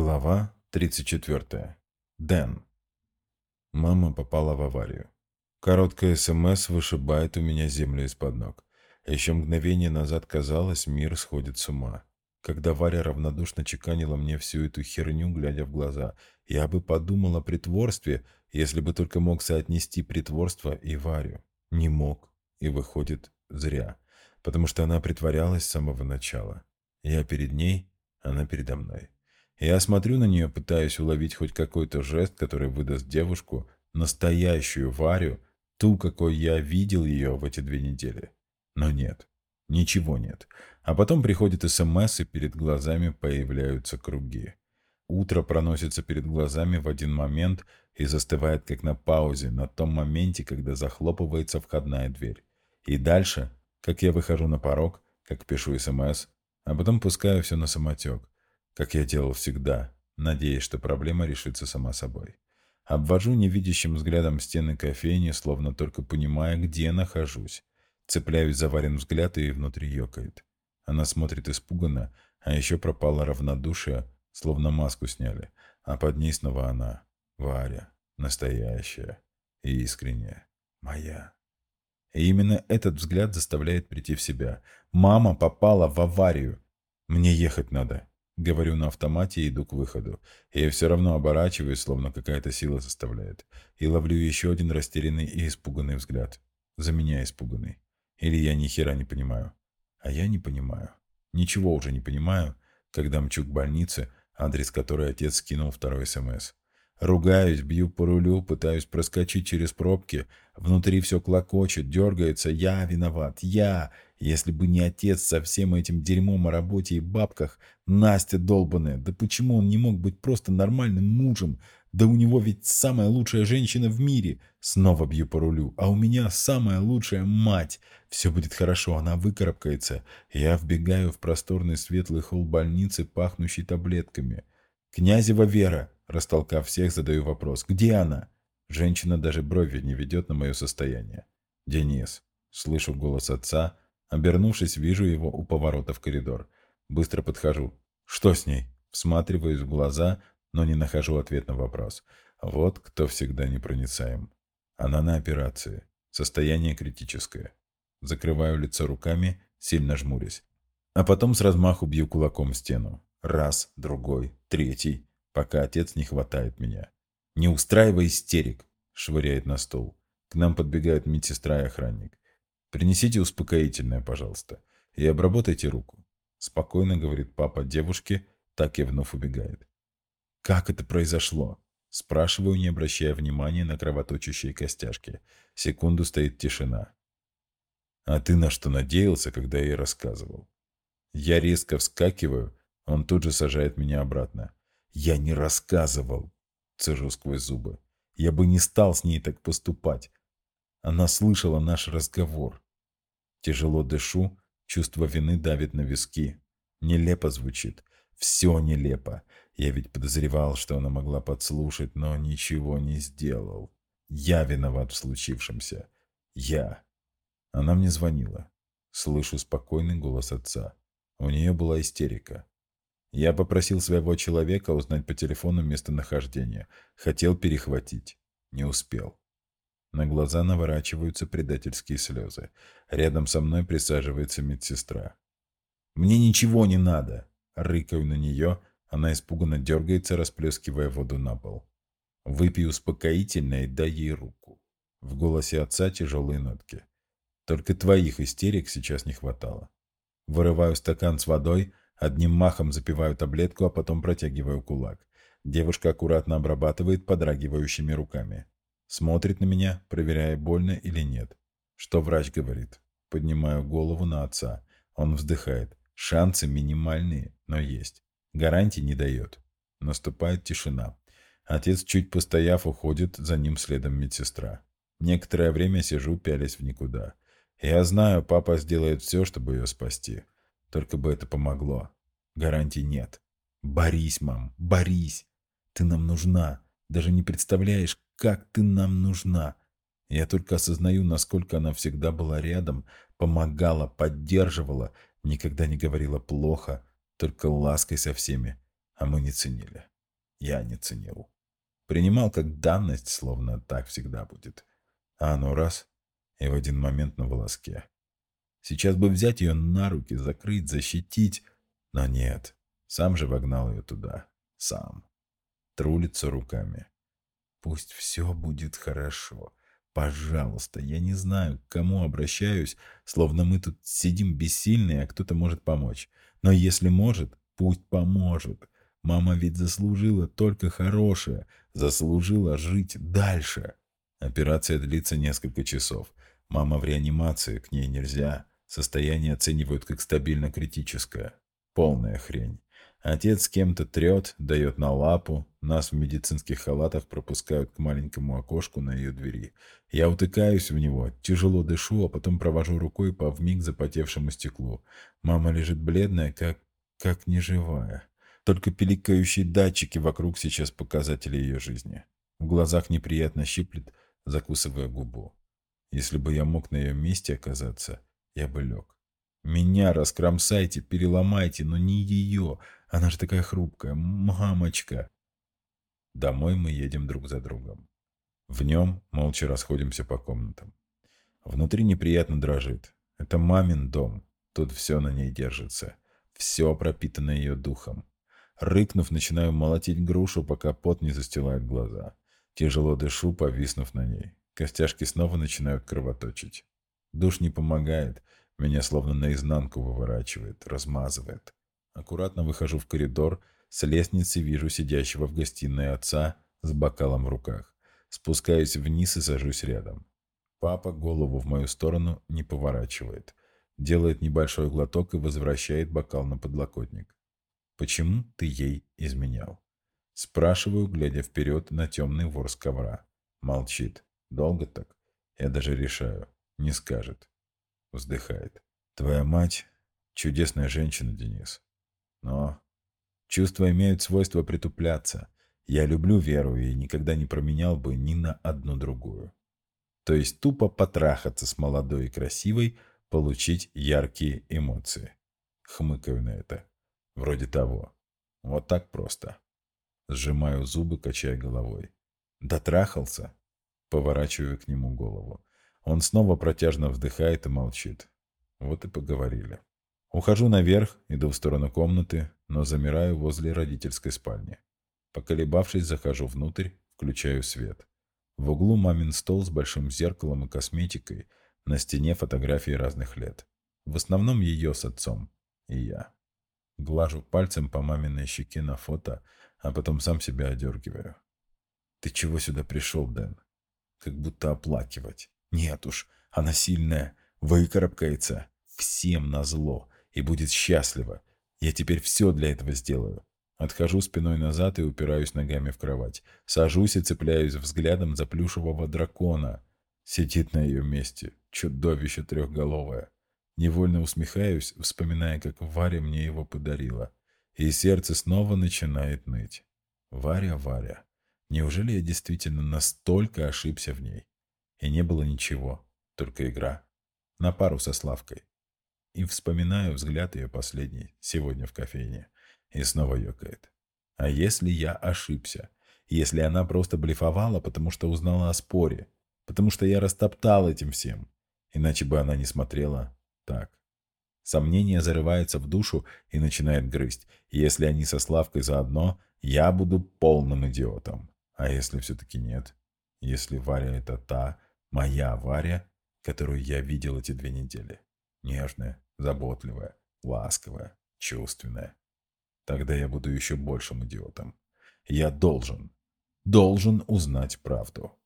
Глава 34. Дэн. Мама попала в аварию. Короткое СМС вышибает у меня землю из-под ног. Еще мгновение назад казалось, мир сходит с ума. Когда Варя равнодушно чеканила мне всю эту херню, глядя в глаза, я бы подумал о притворстве, если бы только мог соотнести притворство и Варю. Не мог. И выходит, зря. Потому что она притворялась с самого начала. Я перед ней, она передо мной. Я смотрю на нее, пытаясь уловить хоть какой-то жест, который выдаст девушку, настоящую Варю, ту, какой я видел ее в эти две недели. Но нет, ничего нет. А потом приходит СМС, и перед глазами появляются круги. Утро проносится перед глазами в один момент и застывает как на паузе, на том моменте, когда захлопывается входная дверь. И дальше, как я выхожу на порог, как пишу СМС, а потом пускаю все на самотек как я делал всегда, надеясь, что проблема решится сама собой. Обвожу невидящим взглядом стены кофейни, словно только понимая, где нахожусь. Цепляюсь за Варин взгляд и внутри ёкает. Она смотрит испуганно, а еще пропало равнодушие, словно маску сняли, а под ней снова она, Варя, настоящая и искренняя, моя. И именно этот взгляд заставляет прийти в себя. Мама попала в аварию. Мне ехать надо. Говорю на автомате и иду к выходу. Я все равно оборачиваюсь, словно какая-то сила заставляет. И ловлю еще один растерянный и испуганный взгляд. За меня испуганный. Или я ни хера не понимаю. А я не понимаю. Ничего уже не понимаю, когда мчу к больнице, адрес которой отец скинул второй СМС. Ругаюсь, бью по рулю, пытаюсь проскочить через пробки. Внутри все клокочет, дергается. Я виноват. Я. Если бы не отец со всем этим дерьмом о работе и бабках, Настя долбаная, да почему он не мог быть просто нормальным мужем? Да у него ведь самая лучшая женщина в мире. Снова бью по рулю. А у меня самая лучшая мать. Все будет хорошо, она выкарабкается. Я вбегаю в просторный светлый холл больницы, пахнущий таблетками. «Князева Вера!» Растолкав всех, задаю вопрос. «Где она?» Женщина даже брови не ведет на мое состояние. «Денис». Слышу голос отца. Обернувшись, вижу его у поворота в коридор. Быстро подхожу. «Что с ней?» Всматриваюсь в глаза, но не нахожу ответ на вопрос. Вот кто всегда непроницаем. Она на операции. Состояние критическое. Закрываю лицо руками, сильно жмурясь. А потом с размаху бью кулаком в стену. Раз, другой, третий пока отец не хватает меня. «Не устраивай истерик!» — швыряет на стол. К нам подбегают медсестра и охранник. «Принесите успокоительное, пожалуйста, и обработайте руку». Спокойно говорит папа девушке, так и вновь убегает. «Как это произошло?» Спрашиваю, не обращая внимания на кровоточащие костяшки. Секунду стоит тишина. «А ты на что надеялся, когда я ей рассказывал?» Я резко вскакиваю, он тут же сажает меня обратно. Я не рассказывал, цежу сквозь зубы. Я бы не стал с ней так поступать. Она слышала наш разговор. Тяжело дышу, чувство вины давит на виски. Нелепо звучит. Все нелепо. Я ведь подозревал, что она могла подслушать, но ничего не сделал. Я виноват в случившемся. Я. Она мне звонила. Слышу спокойный голос отца. У нее была истерика. Я попросил своего человека узнать по телефону местонахождение. Хотел перехватить. Не успел. На глаза наворачиваются предательские слезы. Рядом со мной присаживается медсестра. «Мне ничего не надо!» Рыкаю на нее. Она испуганно дергается, расплескивая воду на пол. «Выпей успокоительное и дай ей руку». В голосе отца тяжелые нотки. Только твоих истерик сейчас не хватало. Вырываю стакан с водой, Одним махом запиваю таблетку, а потом протягиваю кулак. Девушка аккуратно обрабатывает подрагивающими руками. Смотрит на меня, проверяя, больно или нет. Что врач говорит? Поднимаю голову на отца. Он вздыхает. Шансы минимальные, но есть. Гарантий не дает. Наступает тишина. Отец, чуть постояв, уходит, за ним следом медсестра. Некоторое время сижу, пялясь в никуда. Я знаю, папа сделает все, чтобы ее спасти. Только бы это помогло. Гарантий нет. Борись, мам, борись. Ты нам нужна. Даже не представляешь, как ты нам нужна. Я только осознаю, насколько она всегда была рядом, помогала, поддерживала, никогда не говорила плохо, только лаской со всеми. А мы не ценили. Я не ценил. Принимал как данность, словно так всегда будет. А оно раз — и в один момент на волоске. Сейчас бы взять ее на руки, закрыть, защитить. Но нет, сам же вогнал ее туда. Сам. Тру лицо руками. Пусть все будет хорошо. Пожалуйста, я не знаю, к кому обращаюсь, словно мы тут сидим бессильные, а кто-то может помочь. Но если может, пусть поможет. Мама ведь заслужила только хорошее, заслужила жить дальше. Операция длится несколько часов. Мама в реанимации, к ней нельзя. Состояние оценивают как стабильно критическое. Полная хрень. Отец кем-то трет, дает на лапу. Нас в медицинских халатах пропускают к маленькому окошку на ее двери. Я утыкаюсь в него, тяжело дышу, а потом провожу рукой по вмиг запотевшему стеклу. Мама лежит бледная, как... как неживая. Только пиликающие датчики вокруг сейчас показатели ее жизни. В глазах неприятно щиплет, закусывая губу. Если бы я мог на ее месте оказаться, я бы лег. Меня раскромсайте, переломайте, но не ее. Она же такая хрупкая. Мамочка. Домой мы едем друг за другом. В нем молча расходимся по комнатам. Внутри неприятно дрожит. Это мамин дом. Тут все на ней держится. Все пропитано ее духом. Рыкнув, начинаю молотить грушу, пока пот не застилает глаза. Тяжело дышу, повиснув на ней. Костяшки снова начинают кровоточить. Душ не помогает. Меня словно наизнанку выворачивает, размазывает. Аккуратно выхожу в коридор. С лестницы вижу сидящего в гостиной отца с бокалом в руках. Спускаюсь вниз и сажусь рядом. Папа голову в мою сторону не поворачивает. Делает небольшой глоток и возвращает бокал на подлокотник. Почему ты ей изменял? Спрашиваю, глядя вперед на темный ворс ковра. Молчит. Долго так? Я даже решаю. Не скажет. Вздыхает. Твоя мать — чудесная женщина, Денис. Но чувства имеют свойство притупляться. Я люблю Веру и никогда не променял бы ни на одну другую. То есть тупо потрахаться с молодой и красивой, получить яркие эмоции. Хмыкаю на это. Вроде того. Вот так просто. Сжимаю зубы, качая головой. Дотрахался? Поворачиваю к нему голову. Он снова протяжно вздыхает и молчит. Вот и поговорили. Ухожу наверх, иду в сторону комнаты, но замираю возле родительской спальни. Поколебавшись, захожу внутрь, включаю свет. В углу мамин стол с большим зеркалом и косметикой, на стене фотографии разных лет. В основном ее с отцом и я. Глажу пальцем по маминой щеке на фото, а потом сам себя одергиваю. «Ты чего сюда пришел, Дэн?» Как будто оплакивать. «Нет уж, она сильная, выкарабкается. Всем назло и будет счастлива. Я теперь все для этого сделаю». Отхожу спиной назад и упираюсь ногами в кровать. Сажусь и цепляюсь взглядом за плюшевого дракона. Сидит на ее месте. Чудовище трехголовое. Невольно усмехаюсь, вспоминая, как Варя мне его подарила. И сердце снова начинает ныть. Варя, Варя. Неужели я действительно настолько ошибся в ней? И не было ничего, только игра. На пару со Славкой. И вспоминаю взгляд ее последний, сегодня в кофейне. И снова ёкает. А если я ошибся? Если она просто блефовала, потому что узнала о споре? Потому что я растоптал этим всем? Иначе бы она не смотрела так. Сомнение зарывается в душу и начинает грызть. Если они со Славкой заодно, я буду полным идиотом. А если все-таки нет? Если Варя это та, моя Варя, которую я видел эти две недели. Нежная, заботливая, ласковая, чувственная. Тогда я буду еще большим идиотом. Я должен, должен узнать правду.